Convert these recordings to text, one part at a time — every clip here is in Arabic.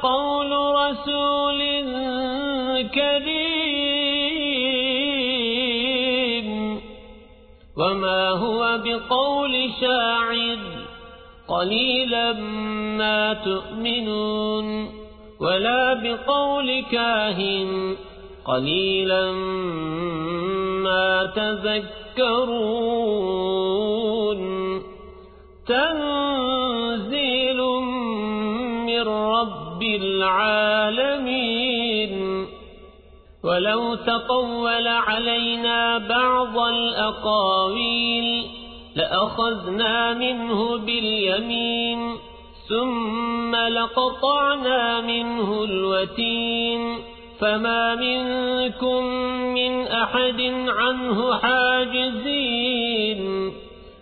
لقول رسول كريم. وما هو بقول شاعر؟ قليلا ما تؤمنون. ولا بقول كاهن؟ قليلا ما تذكرون. تنزيل رب العالمين. ولو تقول علينا بعض الأقاويل لأخذنا منه باليمين ثم لقطعنا منه الوتين. فما منكم من أحد عنه حاجزين.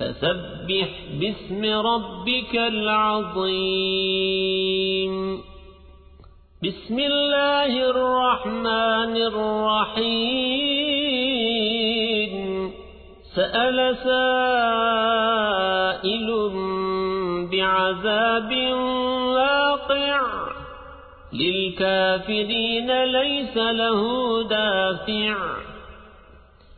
فسبح باسم ربك العظيم. بسم الله الرحمن الرحيم. سأل سائل بعذاب واقع. للكافرين ليس له دافع.